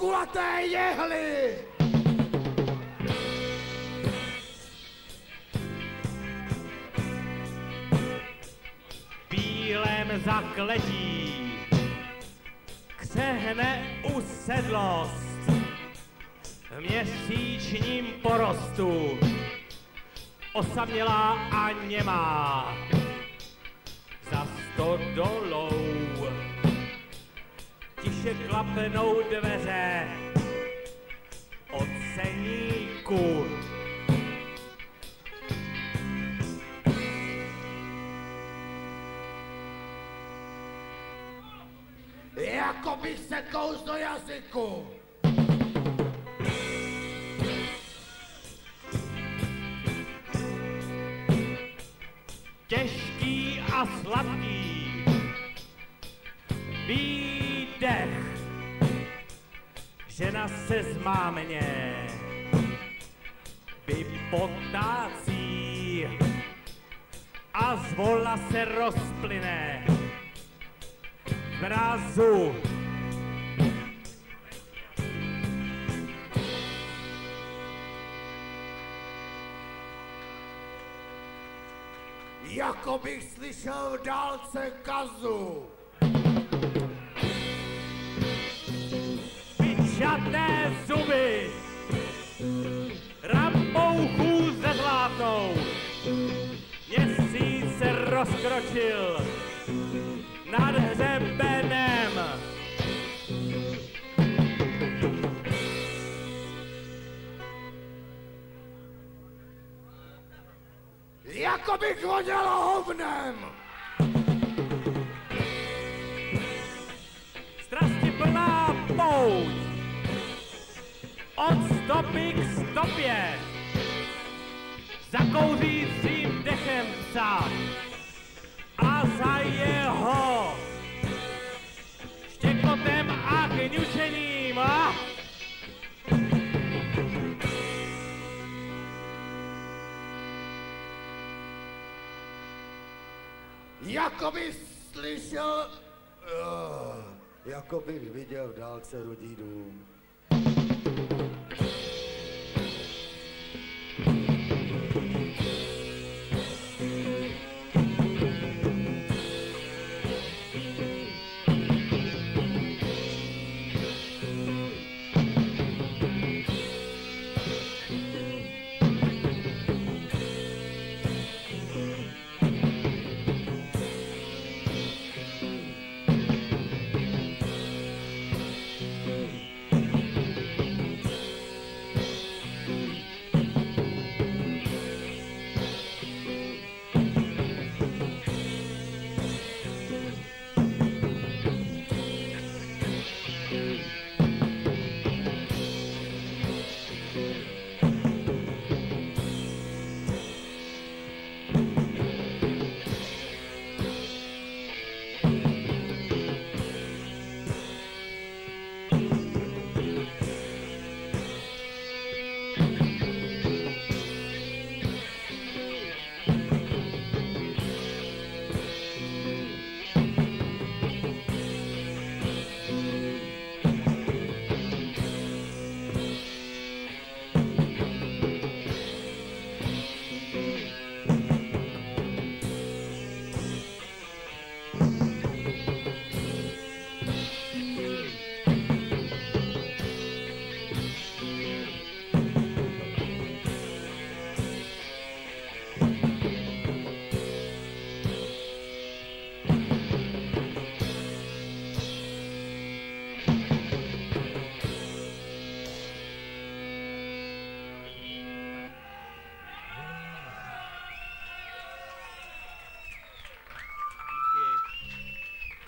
kulaté jehly! bílém zakletí křehne usedlost v měsíčním porostu osamělá a němá za stodolou tiše klapnou dveře. Od ceníku Jako bych se kous do jazyku. těžký a sladký výdech. Žena se zmámně vypotácí a z vola se rozplyne mrazu. Jako bych slyšel v dálce kazu. Rozkročil nad hřebenem. Jako bych vonělo hovnem. Strasti plná pouť, od stopy k stopě, za kouřícím dechem za jeho štěkotem a kňučením. A? Jako bych slyšel... Uh, jako bych viděl v dálce rudý dům.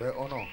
¿Sí o no?